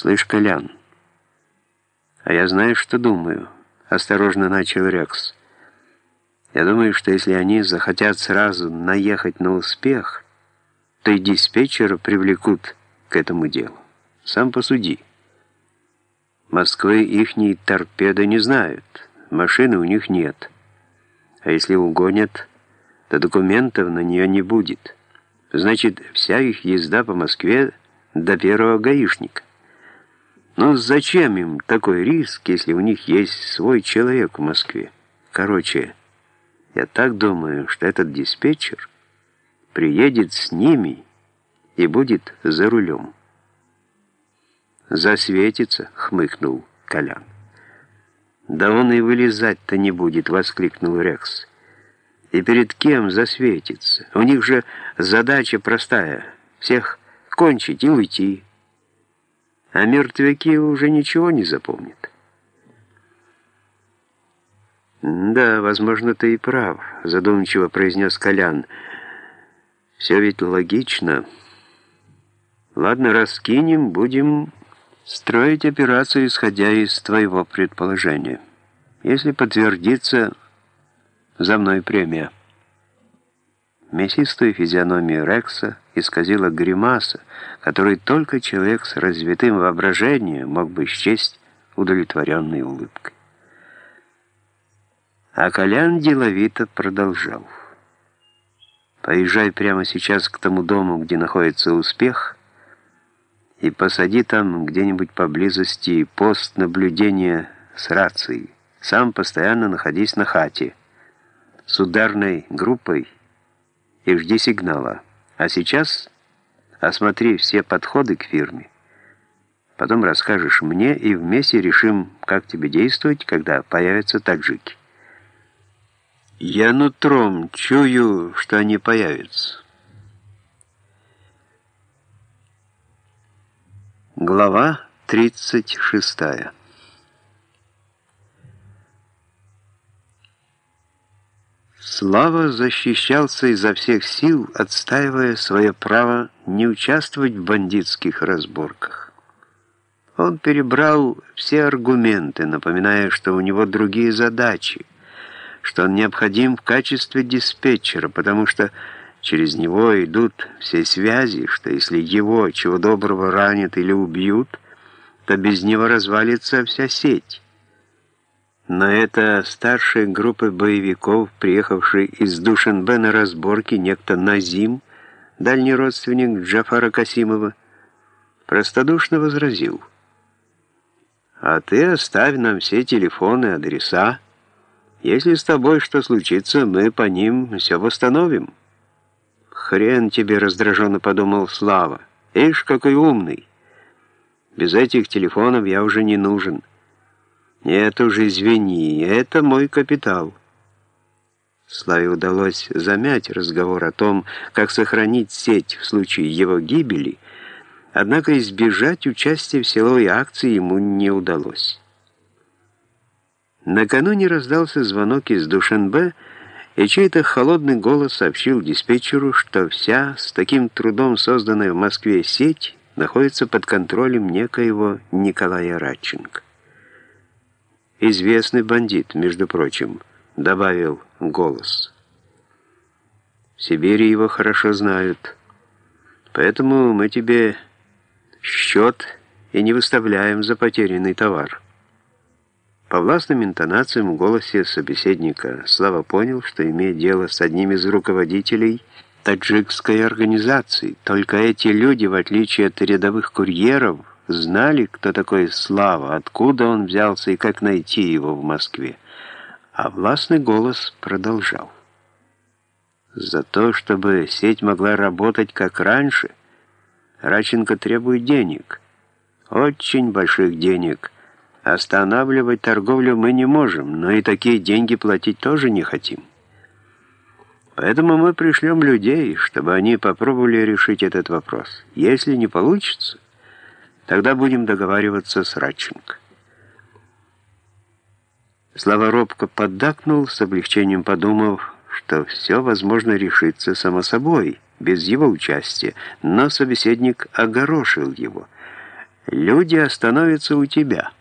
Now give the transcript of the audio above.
«Слышь, Колян, а я знаю, что думаю», — осторожно начал Рекс. «Я думаю, что если они захотят сразу наехать на успех, то и диспетчера привлекут к этому делу. Сам посуди. Москвы ихние торпеды не знают, машины у них нет. А если угонят, то документов на нее не будет. Значит, вся их езда по Москве до первого гаишника. Но зачем им такой риск, если у них есть свой человек в Москве? Короче, я так думаю, что этот диспетчер приедет с ними и будет за рулем. «Засветится», — хмыкнул Колян. «Да он и вылезать-то не будет», — воскликнул Рекс. «И перед кем засветится? У них же задача простая — всех кончить и уйти» а мертвяки уже ничего не запомнят. «Да, возможно, ты и прав», — задумчиво произнес Колян. «Все ведь логично. Ладно, раскинем, будем строить операцию, исходя из твоего предположения. Если подтвердится, за мной премия». Мясистую физиономию Рекса исказила гримаса, которую только человек с развитым воображением мог бы счесть удовлетворенной улыбкой. А Колян деловито продолжал. «Поезжай прямо сейчас к тому дому, где находится успех, и посади там где-нибудь поблизости пост наблюдения с рацией. Сам постоянно находись на хате. С ударной группой и жди сигнала. А сейчас осмотри все подходы к фирме. Потом расскажешь мне, и вместе решим, как тебе действовать, когда появятся таджики. Я нутром чую, что они появятся. Глава 36 Слава защищался изо всех сил, отстаивая свое право не участвовать в бандитских разборках. Он перебрал все аргументы, напоминая, что у него другие задачи, что он необходим в качестве диспетчера, потому что через него идут все связи, что если его чего доброго ранят или убьют, то без него развалится вся сеть. Но это старшая группа боевиков, приехавший из Душанбе на разборки, некто Назим, дальний родственник Джафара Касимова, простодушно возразил. «А ты оставь нам все телефоны, адреса. Если с тобой что случится, мы по ним все восстановим». «Хрен тебе!» — раздраженно подумал Слава. «Ишь, какой умный! Без этих телефонов я уже не нужен». «Нет уж, извини, это мой капитал». Славе удалось замять разговор о том, как сохранить сеть в случае его гибели, однако избежать участия в силовой акции ему не удалось. Накануне раздался звонок из Душанбе, и чей-то холодный голос сообщил диспетчеру, что вся с таким трудом созданная в Москве сеть находится под контролем некоего Николая Радченко. «Известный бандит, между прочим», — добавил голос. «В Сибири его хорошо знают, поэтому мы тебе счет и не выставляем за потерянный товар». По властным интонациям в голосе собеседника Слава понял, что имеет дело с одним из руководителей таджикской организации. Только эти люди, в отличие от рядовых курьеров, знали, кто такой Слава, откуда он взялся и как найти его в Москве. А властный голос продолжал. За то, чтобы сеть могла работать как раньше, Раченко требует денег. Очень больших денег. Останавливать торговлю мы не можем, но и такие деньги платить тоже не хотим. Поэтому мы пришлем людей, чтобы они попробовали решить этот вопрос. Если не получится... Тогда будем договариваться с Радченко. Слава робко поддакнул, с облегчением подумав, что все возможно решиться само собой, без его участия, но собеседник огорошил его. люди остановятся у тебя.